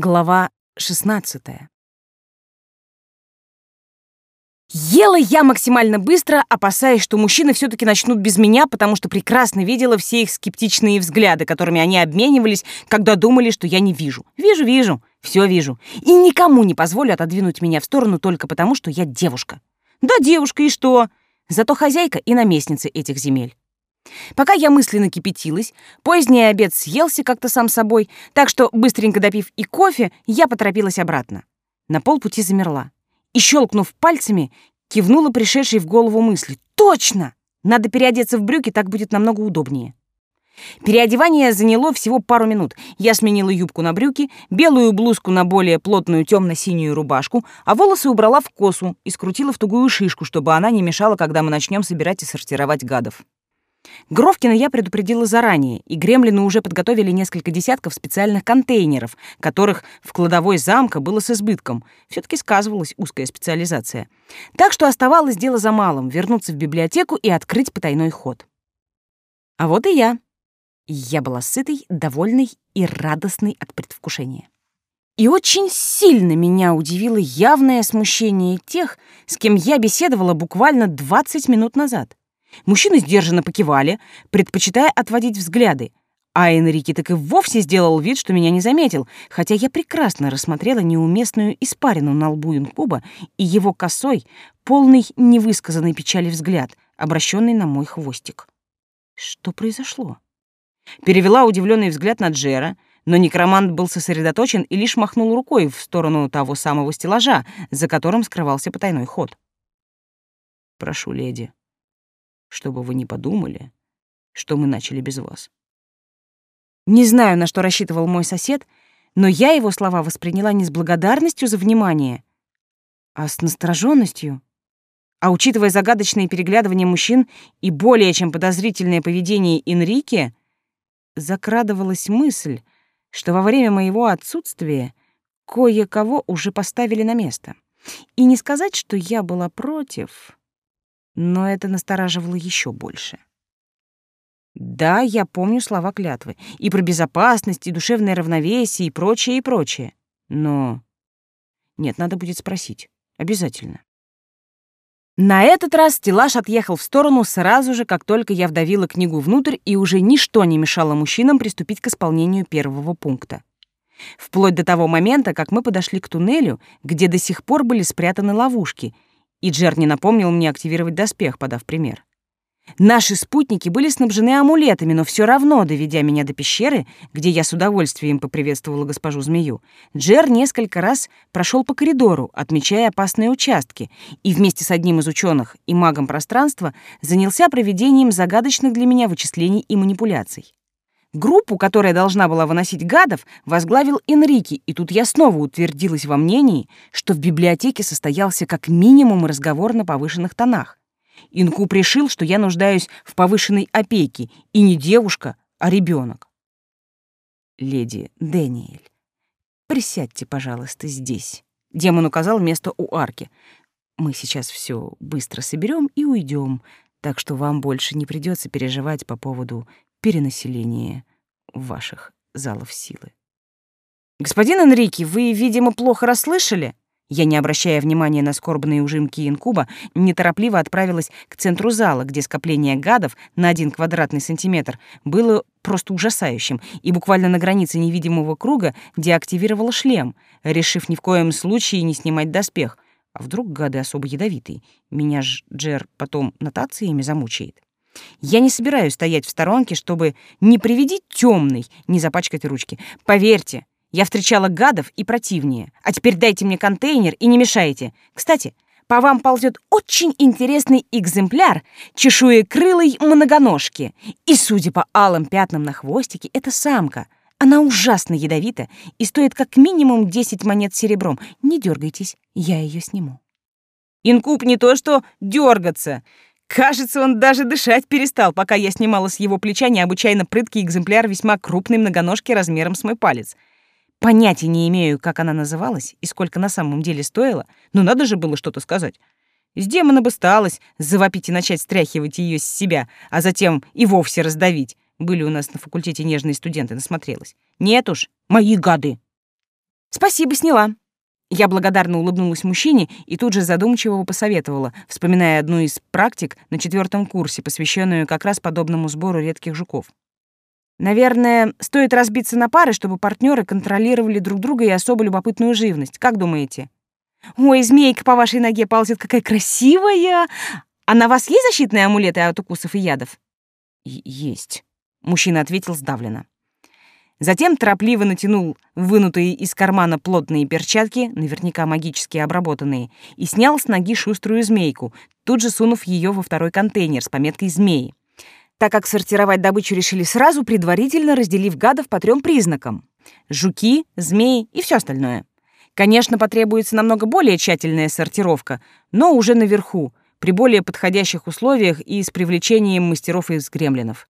Глава 16. Ела я максимально быстро, опасаясь, что мужчины все таки начнут без меня, потому что прекрасно видела все их скептичные взгляды, которыми они обменивались, когда думали, что я не вижу. Вижу, вижу, все вижу. И никому не позволю отодвинуть меня в сторону только потому, что я девушка. Да, девушка, и что? Зато хозяйка и наместница этих земель. Пока я мысленно кипятилась, поздний обед съелся как-то сам собой, так что, быстренько допив и кофе, я поторопилась обратно. На полпути замерла. И, щелкнув пальцами, кивнула пришедшей в голову мысли. «Точно! Надо переодеться в брюки, так будет намного удобнее». Переодевание заняло всего пару минут. Я сменила юбку на брюки, белую блузку на более плотную темно-синюю рубашку, а волосы убрала в косу и скрутила в тугую шишку, чтобы она не мешала, когда мы начнем собирать и сортировать гадов. Гровкина я предупредила заранее, и гремлины уже подготовили несколько десятков специальных контейнеров, которых в кладовой замка было с избытком. все таки сказывалась узкая специализация. Так что оставалось дело за малым — вернуться в библиотеку и открыть потайной ход. А вот и я. Я была сытой, довольной и радостной от предвкушения. И очень сильно меня удивило явное смущение тех, с кем я беседовала буквально 20 минут назад. Мужчины сдержанно покивали, предпочитая отводить взгляды, а Энрике так и вовсе сделал вид, что меня не заметил, хотя я прекрасно рассмотрела неуместную испарину на лбу инкуба и его косой, полный невысказанной печали взгляд, обращенный на мой хвостик. Что произошло? Перевела удивленный взгляд на Джера, но некромант был сосредоточен и лишь махнул рукой в сторону того самого стеллажа, за которым скрывался потайной ход. «Прошу, леди», чтобы вы не подумали, что мы начали без вас. Не знаю, на что рассчитывал мой сосед, но я его слова восприняла не с благодарностью за внимание, а с настороженностью. А учитывая загадочные переглядывания мужчин и более чем подозрительное поведение Энрике, закрадывалась мысль, что во время моего отсутствия кое-кого уже поставили на место. И не сказать, что я была против но это настораживало еще больше. Да, я помню слова клятвы. И про безопасность, и душевное равновесие, и прочее, и прочее. Но... Нет, надо будет спросить. Обязательно. На этот раз стеллаж отъехал в сторону сразу же, как только я вдавила книгу внутрь, и уже ничто не мешало мужчинам приступить к исполнению первого пункта. Вплоть до того момента, как мы подошли к туннелю, где до сих пор были спрятаны ловушки — и Джер не напомнил мне активировать доспех, подав пример. Наши спутники были снабжены амулетами, но все равно, доведя меня до пещеры, где я с удовольствием поприветствовала госпожу Змею, Джер несколько раз прошел по коридору, отмечая опасные участки, и вместе с одним из ученых и магом пространства занялся проведением загадочных для меня вычислений и манипуляций. Группу, которая должна была выносить гадов, возглавил Энрике, и тут я снова утвердилась во мнении, что в библиотеке состоялся как минимум разговор на повышенных тонах. Инкуб решил, что я нуждаюсь в повышенной опеке, и не девушка, а ребенок. «Леди Дэниэль, присядьте, пожалуйста, здесь». Демон указал место у арки. «Мы сейчас все быстро соберем и уйдем, так что вам больше не придется переживать по поводу перенаселение ваших залов силы. «Господин Энрике, вы, видимо, плохо расслышали?» Я, не обращая внимания на скорбные ужимки инкуба, неторопливо отправилась к центру зала, где скопление гадов на один квадратный сантиметр было просто ужасающим, и буквально на границе невидимого круга деактивировала шлем, решив ни в коем случае не снимать доспех. А вдруг гады особо ядовитые? Меня ж Джер потом нотациями замучает. Я не собираюсь стоять в сторонке, чтобы не приведи темный, не запачкать ручки. Поверьте, я встречала гадов и противнее. А теперь дайте мне контейнер и не мешайте. Кстати, по вам ползет очень интересный экземпляр чешуекрылой многоножки. И, судя по алым пятнам на хвостике, это самка. Она ужасно ядовита и стоит как минимум 10 монет серебром. Не дергайтесь, я ее сниму. Инкуб не то что дергаться. Кажется, он даже дышать перестал, пока я снимала с его плеча необычайно прыткий экземпляр весьма крупной многоножки размером с мой палец. Понятия не имею, как она называлась и сколько на самом деле стоила, но надо же было что-то сказать. С демона бы сталось завопить и начать стряхивать ее с себя, а затем и вовсе раздавить. Были у нас на факультете нежные студенты, насмотрелась. Нет уж, мои гады. Спасибо, сняла. Я благодарно улыбнулась мужчине и тут же задумчиво посоветовала, вспоминая одну из практик на четвертом курсе, посвященную как раз подобному сбору редких жуков. Наверное, стоит разбиться на пары, чтобы партнеры контролировали друг друга и особо любопытную живность. Как думаете? Ой, змейка по вашей ноге ползет, какая красивая! А на вас есть защитные амулеты от укусов и ядов? есть, мужчина ответил сдавленно. Затем торопливо натянул вынутые из кармана плотные перчатки, наверняка магически обработанные, и снял с ноги шуструю змейку, тут же сунув ее во второй контейнер с пометкой «Змеи». Так как сортировать добычу решили сразу, предварительно разделив гадов по трем признакам — жуки, змеи и все остальное. Конечно, потребуется намного более тщательная сортировка, но уже наверху, при более подходящих условиях и с привлечением мастеров из гремлинов.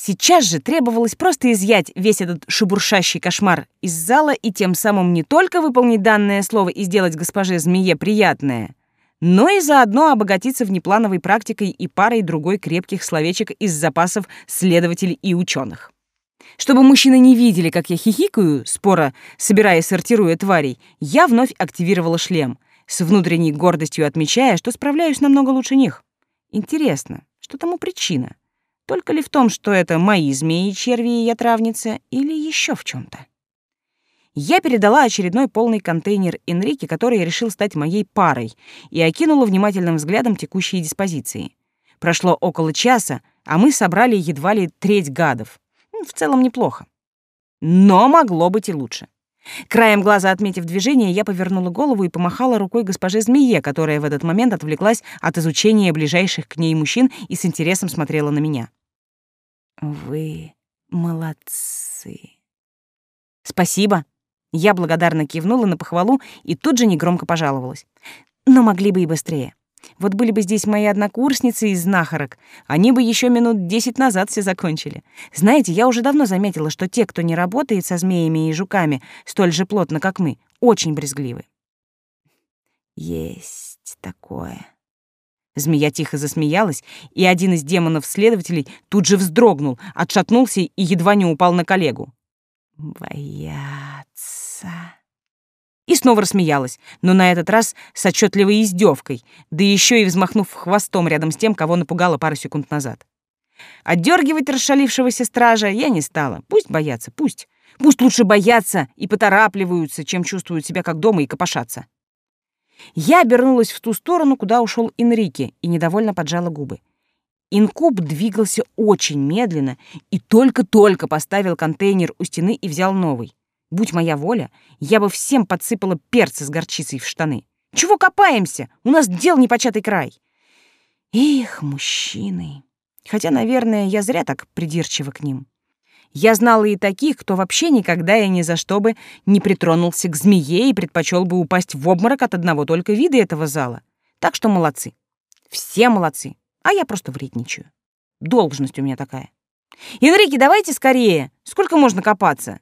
Сейчас же требовалось просто изъять весь этот шебуршащий кошмар из зала и тем самым не только выполнить данное слово и сделать госпоже змее приятное, но и заодно обогатиться внеплановой практикой и парой другой крепких словечек из запасов следователей и ученых. Чтобы мужчины не видели, как я хихикаю, спора, собирая и сортируя тварей, я вновь активировала шлем, с внутренней гордостью отмечая, что справляюсь намного лучше них. Интересно, что тому причина? Только ли в том, что это мои змеи, черви и я травница, или еще в чем то Я передала очередной полный контейнер Энрике, который решил стать моей парой, и окинула внимательным взглядом текущие диспозиции. Прошло около часа, а мы собрали едва ли треть гадов. В целом неплохо. Но могло быть и лучше. Краем глаза отметив движение, я повернула голову и помахала рукой госпоже Змее, которая в этот момент отвлеклась от изучения ближайших к ней мужчин и с интересом смотрела на меня. Вы молодцы. Спасибо. Я благодарно кивнула на похвалу и тут же негромко пожаловалась. Но могли бы и быстрее. Вот были бы здесь мои однокурсницы из знахарок, они бы еще минут десять назад все закончили. Знаете, я уже давно заметила, что те, кто не работает со змеями и жуками столь же плотно, как мы, очень брезгливы. Есть такое. Змея тихо засмеялась, и один из демонов-следователей тут же вздрогнул, отшатнулся и едва не упал на коллегу. «Бояться...» И снова рассмеялась, но на этот раз с отчетливой издевкой, да еще и взмахнув хвостом рядом с тем, кого напугала пару секунд назад. Отдергивать расшалившегося стража я не стала. Пусть боятся, пусть. Пусть лучше боятся и поторапливаются, чем чувствуют себя как дома и копошатся. Я обернулась в ту сторону, куда ушел Энрике, и недовольно поджала губы. Инкуб двигался очень медленно и только-только поставил контейнер у стены и взял новый. Будь моя воля, я бы всем подсыпала перца с горчицей в штаны. Чего копаемся? У нас дел непочатый край. Их, мужчины. Хотя, наверное, я зря так придирчива к ним. Я знала и таких, кто вообще никогда и ни за что бы не притронулся к змее и предпочел бы упасть в обморок от одного только вида этого зала. Так что молодцы. Все молодцы. А я просто вредничаю. Должность у меня такая. «Энрике, давайте скорее! Сколько можно копаться?»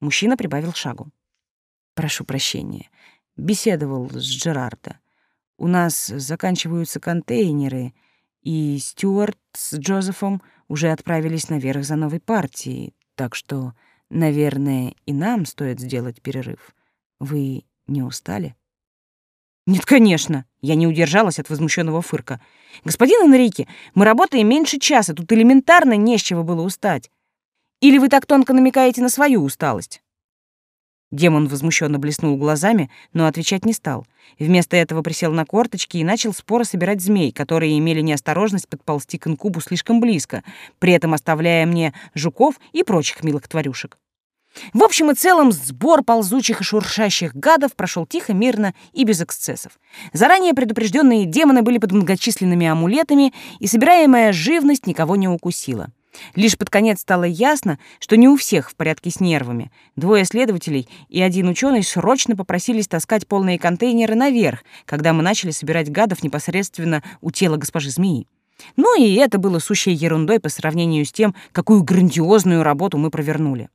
Мужчина прибавил шагу. «Прошу прощения. Беседовал с Джерарда. У нас заканчиваются контейнеры, и Стюарт с Джозефом уже отправились наверх за новой партией, так что, наверное, и нам стоит сделать перерыв. Вы не устали? Нет, конечно. Я не удержалась от возмущенного фырка. Господин Энрике, мы работаем меньше часа, тут элементарно не с чего было устать. Или вы так тонко намекаете на свою усталость? Демон возмущенно блеснул глазами, но отвечать не стал. Вместо этого присел на корточки и начал споро собирать змей, которые имели неосторожность подползти к инкубу слишком близко, при этом оставляя мне жуков и прочих милых тварюшек. В общем и целом, сбор ползучих и шуршащих гадов прошел тихо, мирно и без эксцессов. Заранее предупрежденные демоны были под многочисленными амулетами, и собираемая живность никого не укусила. Лишь под конец стало ясно, что не у всех в порядке с нервами. Двое следователей и один ученый срочно попросились таскать полные контейнеры наверх, когда мы начали собирать гадов непосредственно у тела госпожи змеи. Ну и это было сущей ерундой по сравнению с тем, какую грандиозную работу мы провернули.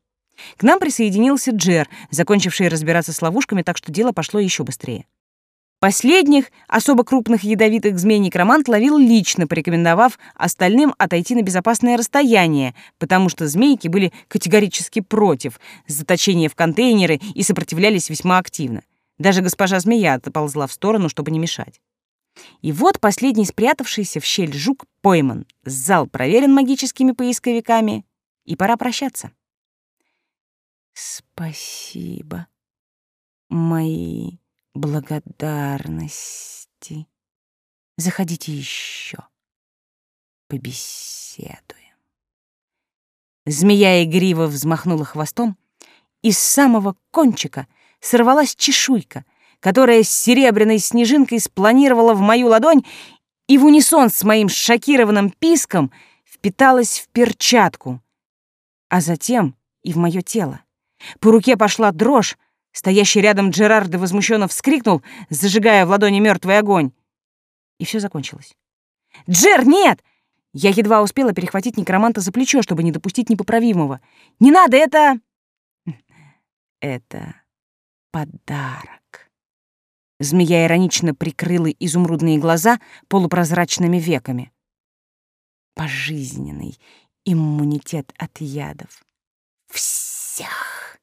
К нам присоединился Джер, закончивший разбираться с ловушками, так что дело пошло еще быстрее. Последних, особо крупных ядовитых змей некромант ловил лично, порекомендовав остальным отойти на безопасное расстояние, потому что змейки были категорически против заточения в контейнеры и сопротивлялись весьма активно. Даже госпожа змея отползла в сторону, чтобы не мешать. И вот последний спрятавшийся в щель жук пойман, зал проверен магическими поисковиками, и пора прощаться. Спасибо, мои благодарности. Заходите еще. Побеседуем. Змея игриво взмахнула хвостом, и с самого кончика сорвалась чешуйка, которая с серебряной снежинкой спланировала в мою ладонь и в унисон с моим шокированным писком впиталась в перчатку, а затем и в мое тело. По руке пошла дрожь, Стоящий рядом Джерардо возмущенно вскрикнул, зажигая в ладони мертвый огонь. И все закончилось. «Джер, нет!» Я едва успела перехватить некроманта за плечо, чтобы не допустить непоправимого. «Не надо, это...» «Это подарок». Змея иронично прикрыла изумрудные глаза полупрозрачными веками. «Пожизненный иммунитет от ядов. Всех,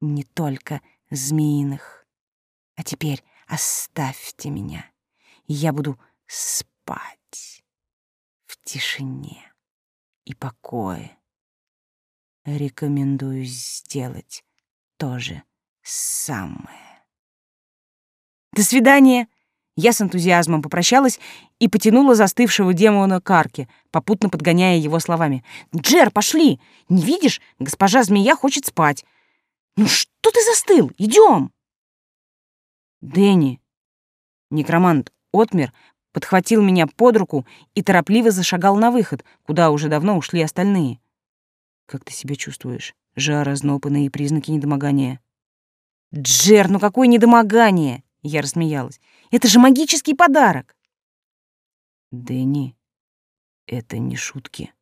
не только змеиных. А теперь оставьте меня, и я буду спать в тишине и покое. Рекомендую сделать то же самое. До свидания. Я с энтузиазмом попрощалась и потянула застывшего демона к арке, попутно подгоняя его словами. «Джер, пошли! Не видишь? Госпожа змея хочет спать. «Ну что ты застыл? Идем!» «Дэнни!» Некромант отмер, подхватил меня под руку и торопливо зашагал на выход, куда уже давно ушли остальные. «Как ты себя чувствуешь? Жар, озноб и признаки недомогания?» «Джер, ну какое недомогание!» Я рассмеялась. «Это же магический подарок!» «Дэнни, это не шутки».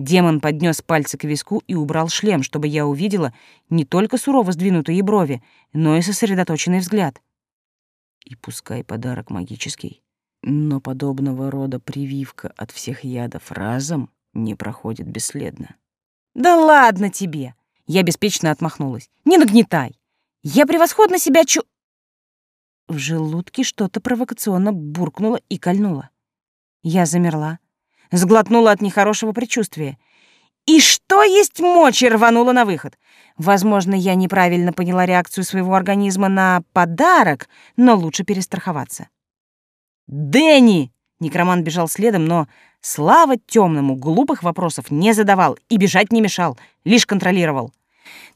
Демон поднес пальцы к виску и убрал шлем, чтобы я увидела не только сурово сдвинутые брови, но и сосредоточенный взгляд. И пускай подарок магический, но подобного рода прививка от всех ядов разом не проходит бесследно. «Да ладно тебе!» Я беспечно отмахнулась. «Не нагнетай! Я превосходно себя чу...» В желудке что-то провокационно буркнуло и кольнуло. Я замерла, сглотнула от нехорошего предчувствия. И что есть мочи рванула на выход. Возможно, я неправильно поняла реакцию своего организма на подарок, но лучше перестраховаться. «Дэнни!» — некроман бежал следом, но, слава темному, глупых вопросов не задавал и бежать не мешал, лишь контролировал.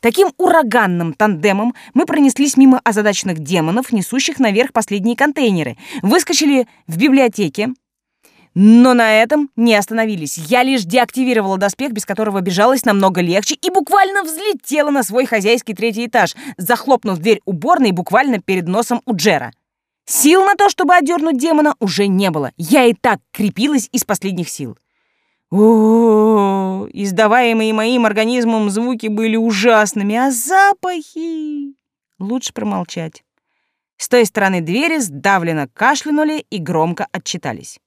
Таким ураганным тандемом мы пронеслись мимо озадаченных демонов, несущих наверх последние контейнеры, выскочили в библиотеке, но на этом не остановились. Я лишь деактивировала доспех, без которого бежалось намного легче, и буквально взлетела на свой хозяйский третий этаж, захлопнув дверь уборной буквально перед носом у Джера. Сил на то, чтобы отдернуть демона, уже не было. Я и так крепилась из последних сил. О, издаваемые моим организмом звуки были ужасными, а запахи... Лучше промолчать. С той стороны двери сдавленно кашлянули и громко отчитались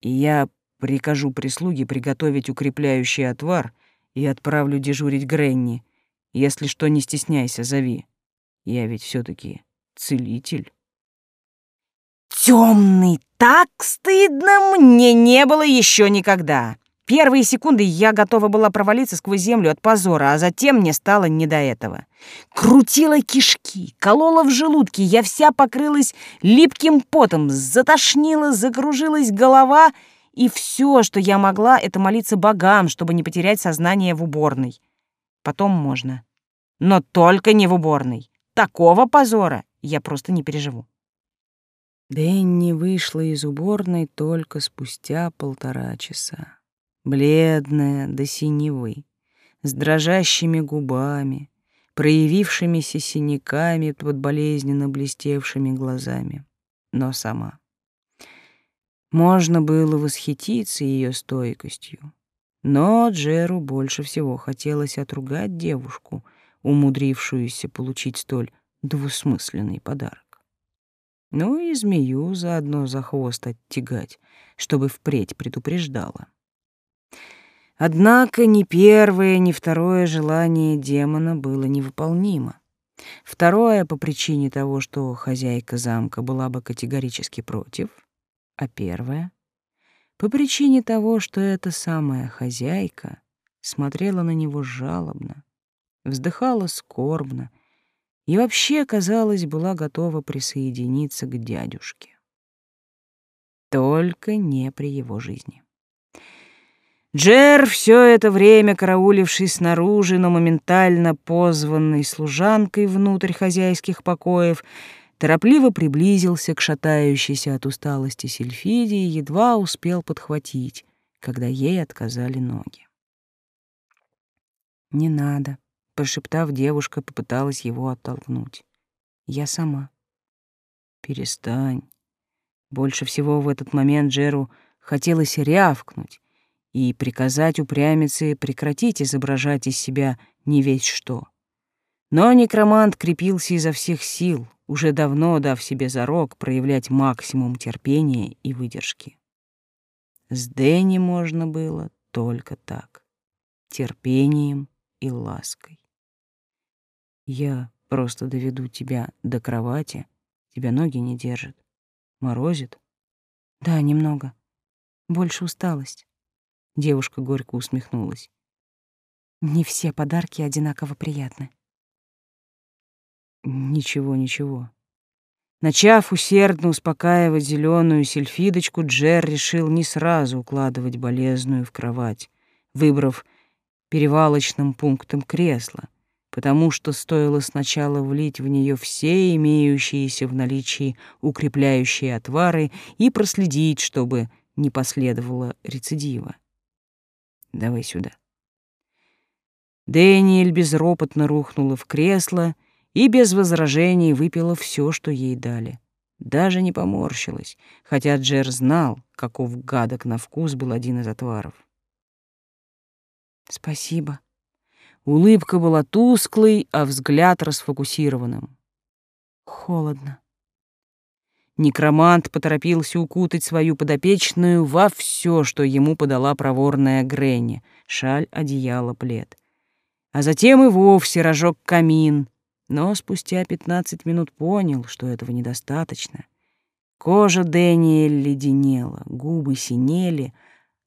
я прикажу прислуге приготовить укрепляющий отвар и отправлю дежурить Гренни. Если что, не стесняйся, зови. Я ведь все таки целитель. Темный, так стыдно мне не было еще никогда. Первые секунды я готова была провалиться сквозь землю от позора, а затем мне стало не до этого. Крутила кишки, колола в желудке, я вся покрылась липким потом, затошнила, закружилась голова, и все, что я могла, это молиться богам, чтобы не потерять сознание в уборной. Потом можно. Но только не в уборной. Такого позора я просто не переживу. Дэнни вышла из уборной только спустя полтора часа бледная до синевы, с дрожащими губами, проявившимися синяками под болезненно блестевшими глазами, но сама. Можно было восхититься ее стойкостью, но Джеру больше всего хотелось отругать девушку, умудрившуюся получить столь двусмысленный подарок. Ну и змею заодно за хвост оттягать, чтобы впредь предупреждала. Однако ни первое, ни второе желание демона было невыполнимо. Второе — по причине того, что хозяйка замка была бы категорически против, а первое — по причине того, что эта самая хозяйка смотрела на него жалобно, вздыхала скорбно и вообще, казалось, была готова присоединиться к дядюшке. Только не при его жизни. Джер, все это время карауливший снаружи, но моментально позванный служанкой внутрь хозяйских покоев, торопливо приблизился к шатающейся от усталости Сильфиде и едва успел подхватить, когда ей отказали ноги. «Не надо», — прошептав, девушка попыталась его оттолкнуть. «Я сама». «Перестань». Больше всего в этот момент Джеру хотелось рявкнуть, и приказать упрямице прекратить изображать из себя не весь что. Но некромант крепился изо всех сил, уже давно дав себе зарок проявлять максимум терпения и выдержки. С Дэнни можно было только так, терпением и лаской. Я просто доведу тебя до кровати, тебя ноги не держат. Морозит? Да, немного. Больше усталость. Девушка горько усмехнулась. Не все подарки одинаково приятны. Ничего, ничего. Начав усердно успокаивать зеленую сельфидочку, Джер решил не сразу укладывать болезную в кровать, выбрав перевалочным пунктом кресло, потому что стоило сначала влить в нее все имеющиеся в наличии укрепляющие отвары и проследить, чтобы не последовало рецидива. Давай сюда. Дэниэль безропотно рухнула в кресло и без возражений выпила все, что ей дали. Даже не поморщилась, хотя Джер знал, каков гадок на вкус был один из отваров. «Спасибо». Улыбка была тусклой, а взгляд расфокусированным. «Холодно». Некромант поторопился укутать свою подопечную во все, что ему подала проворная Гренни — шаль, одеяло, плед. А затем и вовсе разжег камин, но спустя пятнадцать минут понял, что этого недостаточно. Кожа Дэниэль леденела, губы синели,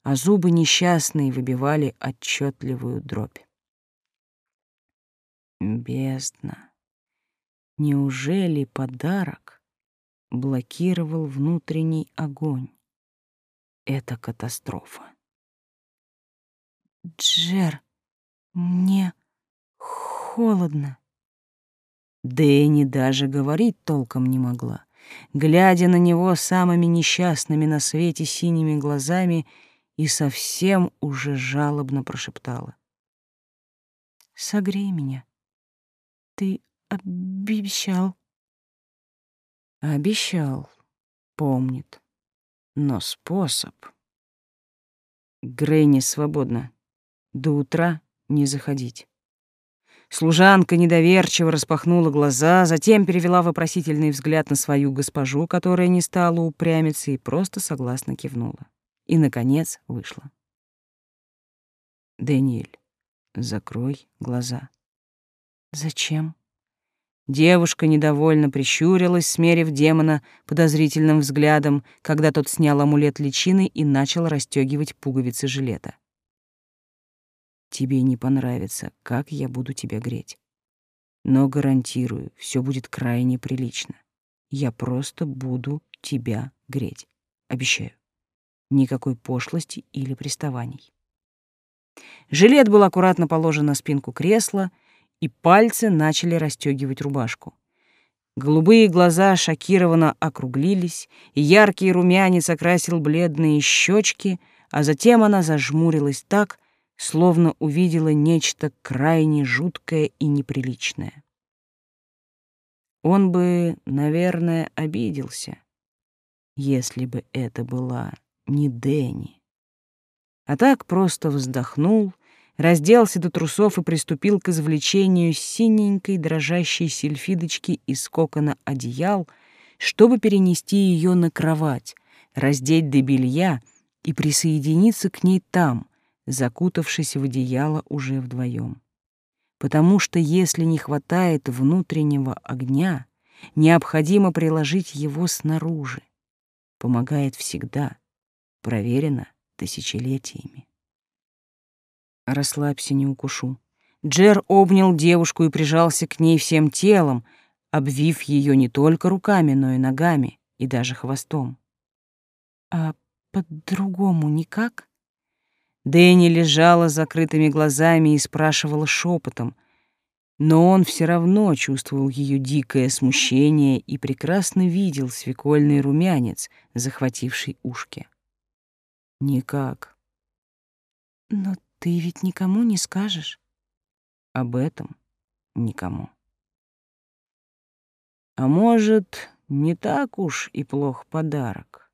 а зубы несчастные выбивали отчетливую дробь. Бездна. Неужели подарок блокировал внутренний огонь. Это катастрофа. Джер, мне холодно. Дэнни даже говорить толком не могла, глядя на него самыми несчастными на свете синими глазами и совсем уже жалобно прошептала. «Согрей меня. Ты обещал». Обещал, помнит. Но способ... Грейни свободно. До утра не заходить. Служанка недоверчиво распахнула глаза, затем перевела вопросительный взгляд на свою госпожу, которая не стала упрямиться и просто согласно кивнула. И, наконец, вышла. «Дэниэль, закрой глаза». «Зачем?» Девушка недовольно прищурилась, смерив демона подозрительным взглядом, когда тот снял амулет личины и начал расстегивать пуговицы жилета. «Тебе не понравится, как я буду тебя греть. Но гарантирую, все будет крайне прилично. Я просто буду тебя греть. Обещаю. Никакой пошлости или приставаний». Жилет был аккуратно положен на спинку кресла — и пальцы начали расстегивать рубашку. Голубые глаза шокированно округлились, и яркий румянец окрасил бледные щечки, а затем она зажмурилась так, словно увидела нечто крайне жуткое и неприличное. Он бы, наверное, обиделся, если бы это была не Дэнни. А так просто вздохнул — разделся до трусов и приступил к извлечению синенькой дрожащей сельфидочки из кокона одеял, чтобы перенести ее на кровать, раздеть до белья и присоединиться к ней там, закутавшись в одеяло уже вдвоем. Потому что если не хватает внутреннего огня, необходимо приложить его снаружи. Помогает всегда, проверено тысячелетиями. Расслабься, не укушу. Джер обнял девушку и прижался к ней всем телом, обвив ее не только руками, но и ногами, и даже хвостом. А по-другому никак? Дэнни лежала с закрытыми глазами и спрашивала шепотом, но он все равно чувствовал ее дикое смущение и прекрасно видел свекольный румянец, захвативший ушки. Никак. Но ты ведь никому не скажешь. Об этом никому. А может, не так уж и плох подарок.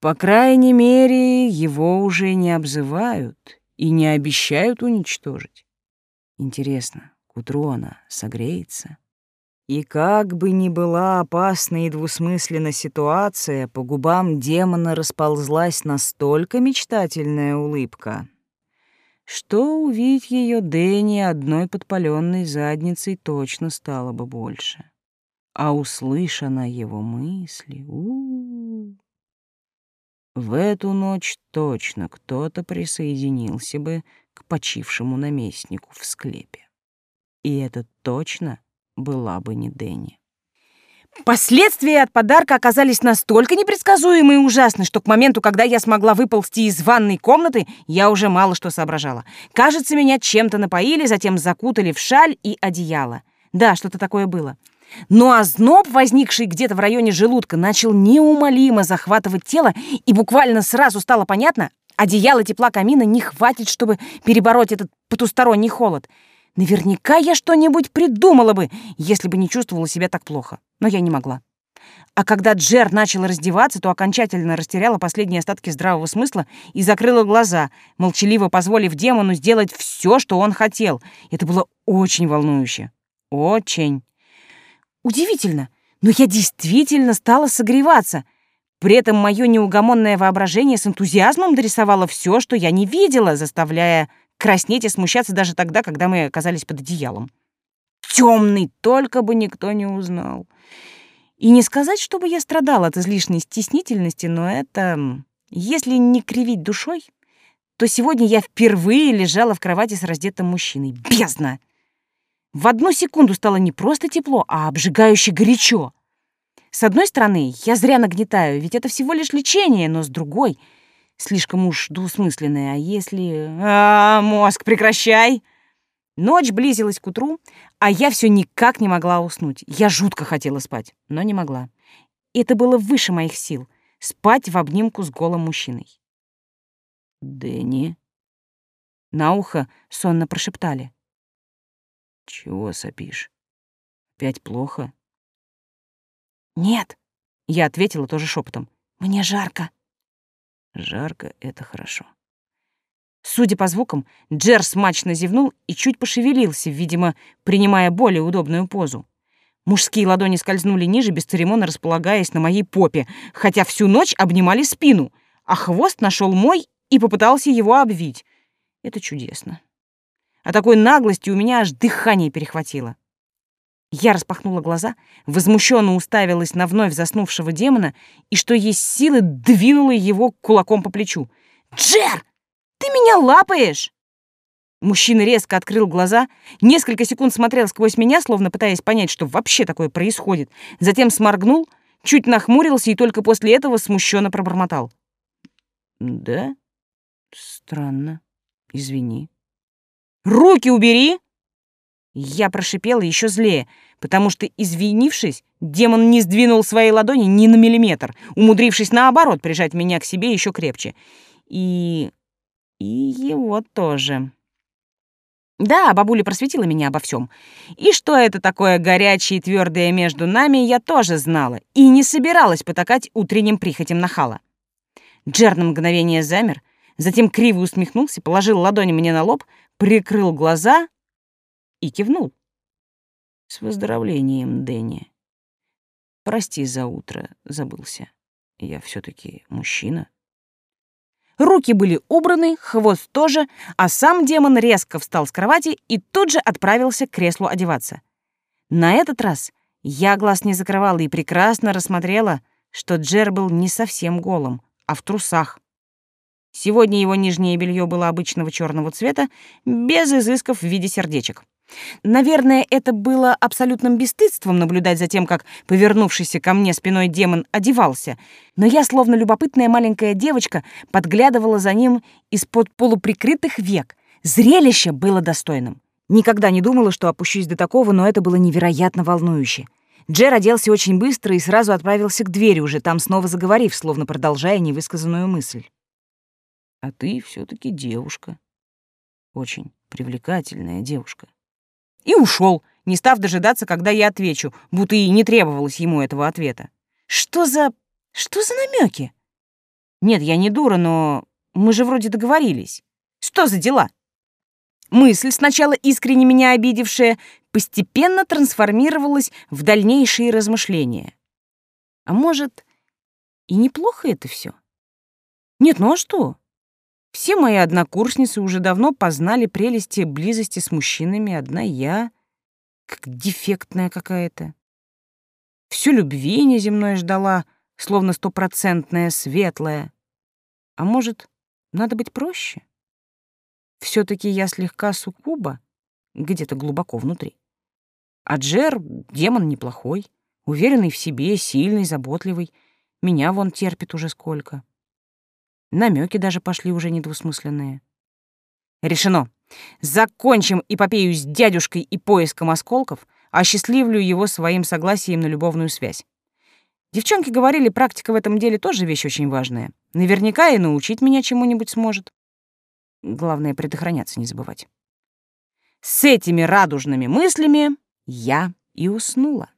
По крайней мере, его уже не обзывают и не обещают уничтожить. Интересно, к утру она согреется? И как бы ни была опасна и двусмысленна ситуация, по губам демона расползлась настолько мечтательная улыбка, что увидеть ее Дэнни одной подпаленной задницей точно стало бы больше. А услышана его мысли, у, -у, -у. В эту ночь точно кто-то присоединился бы к почившему наместнику в склепе. И это точно была бы не Дэнни. Последствия от подарка оказались настолько непредсказуемы и ужасны, что к моменту, когда я смогла выползти из ванной комнаты, я уже мало что соображала. Кажется, меня чем-то напоили, затем закутали в шаль и одеяло. Да, что-то такое было. Ну а зноб, возникший где-то в районе желудка, начал неумолимо захватывать тело, и буквально сразу стало понятно, одеяло тепла камина не хватит, чтобы перебороть этот потусторонний холод. Наверняка я что-нибудь придумала бы, если бы не чувствовала себя так плохо. Но я не могла. А когда Джер начал раздеваться, то окончательно растеряла последние остатки здравого смысла и закрыла глаза, молчаливо позволив демону сделать все, что он хотел. Это было очень волнующе. Очень. Удивительно, но я действительно стала согреваться. При этом мое неугомонное воображение с энтузиазмом дорисовало все, что я не видела, заставляя краснеть и смущаться даже тогда, когда мы оказались под одеялом. Темный, только бы никто не узнал. И не сказать, чтобы я страдала от излишней стеснительности, но это... Если не кривить душой, то сегодня я впервые лежала в кровати с раздетым мужчиной. Бездна! В одну секунду стало не просто тепло, а обжигающе горячо. С одной стороны, я зря нагнетаю, ведь это всего лишь лечение, но с другой — слишком уж двусмысленное. А если... А, мозг, прекращай! Ночь близилась к утру, а я все никак не могла уснуть. Я жутко хотела спать, но не могла. Это было выше моих сил — спать в обнимку с голым мужчиной. «Дэнни?» На ухо сонно прошептали. «Чего сопишь? Опять плохо?» «Нет», — я ответила тоже шепотом. «Мне жарко». Жарко — это хорошо. Судя по звукам, Джер смачно зевнул и чуть пошевелился, видимо, принимая более удобную позу. Мужские ладони скользнули ниже, бесцеремонно располагаясь на моей попе, хотя всю ночь обнимали спину, а хвост нашел мой и попытался его обвить. Это чудесно. А такой наглости у меня аж дыхание перехватило. Я распахнула глаза, возмущенно уставилась на вновь заснувшего демона и, что есть силы, двинула его кулаком по плечу. «Джер, ты меня лапаешь!» Мужчина резко открыл глаза, несколько секунд смотрел сквозь меня, словно пытаясь понять, что вообще такое происходит, затем сморгнул, чуть нахмурился и только после этого смущенно пробормотал. «Да? Странно. Извини». «Руки убери!» Я прошипела еще злее, потому что, извинившись, демон не сдвинул своей ладони ни на миллиметр, умудрившись наоборот прижать меня к себе еще крепче. И... и его тоже. Да, бабуля просветила меня обо всем. И что это такое горячее и твердое между нами, я тоже знала и не собиралась потакать утренним прихотям нахала. Джер на мгновение замер, затем криво усмехнулся, положил ладонь мне на лоб, прикрыл глаза и кивнул. «С выздоровлением, Дэнни. Прости за утро, забылся. Я все таки мужчина. Руки были убраны, хвост тоже, а сам демон резко встал с кровати и тут же отправился к креслу одеваться. На этот раз я глаз не закрывала и прекрасно рассмотрела, что Джер был не совсем голым, а в трусах. Сегодня его нижнее белье было обычного черного цвета, без изысков в виде сердечек. Наверное, это было абсолютным бесстыдством наблюдать за тем, как повернувшийся ко мне спиной демон одевался, но я, словно любопытная маленькая девочка, подглядывала за ним из-под полуприкрытых век. Зрелище было достойным. Никогда не думала, что опущусь до такого, но это было невероятно волнующе. Джер оделся очень быстро и сразу отправился к двери, уже там снова заговорив, словно продолжая невысказанную мысль. «А ты все таки девушка. Очень привлекательная девушка и ушел, не став дожидаться, когда я отвечу, будто и не требовалось ему этого ответа. Что за... что за намеки? Нет, я не дура, но мы же вроде договорились. Что за дела? Мысль, сначала искренне меня обидевшая, постепенно трансформировалась в дальнейшие размышления. А может, и неплохо это все? Нет, ну а что? Все мои однокурсницы уже давно познали прелести близости с мужчинами, одна я, как дефектная какая-то. Всю любви неземной ждала, словно стопроцентная, светлая. А может, надо быть проще? все таки я слегка суккуба, где-то глубоко внутри. А Джер — демон неплохой, уверенный в себе, сильный, заботливый. Меня вон терпит уже сколько. Намеки даже пошли уже недвусмысленные. Решено. Закончим эпопею с дядюшкой и поиском осколков, осчастливлю его своим согласием на любовную связь. Девчонки говорили, практика в этом деле тоже вещь очень важная. Наверняка и научить меня чему-нибудь сможет. Главное, предохраняться не забывать. С этими радужными мыслями я и уснула.